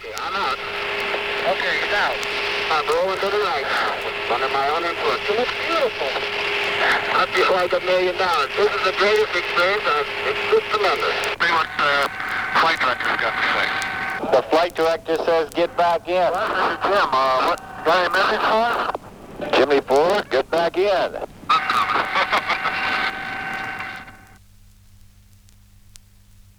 Okay, I'm out. Okay, get out. I'm rolling to the right now. Under my own influence. It looks beautiful. I feel like a million dollars. This is the greatest experience I've, it's just tremendous. See what uh, flight director's got to say. The flight director says get back in. Well, this is Jim. Uh, what, got any message for us? Gemini 4, get back in.